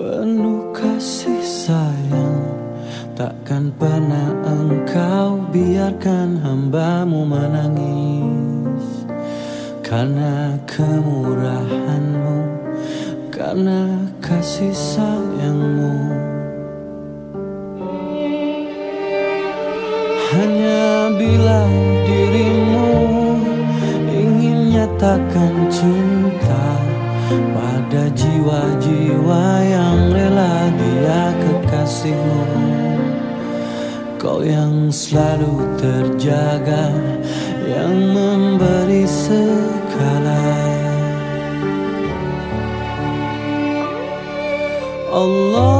Penuh kasih sayang. Takkan pernah engkau biarkan hambamu menangis. Karena kemurahanmu Karena kasih sayangmu. Hanya bila dirimu kekasihmu. Kau yang selalu terjaga Yang memberi segala. Allah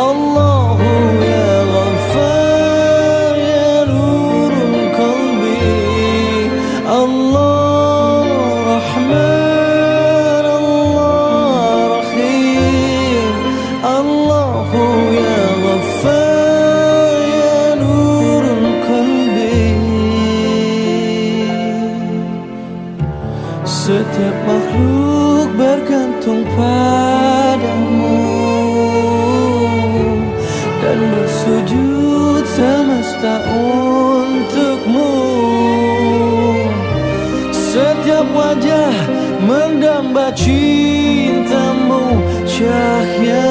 الله يا غفار يا نور قلبي الله رحمن الله رحيم. الله يا غفار يا نور قلبي Setiap مخلوق bergantung padamu sujud semesta untukmu Setiap wajah mendamba cintamu syahid.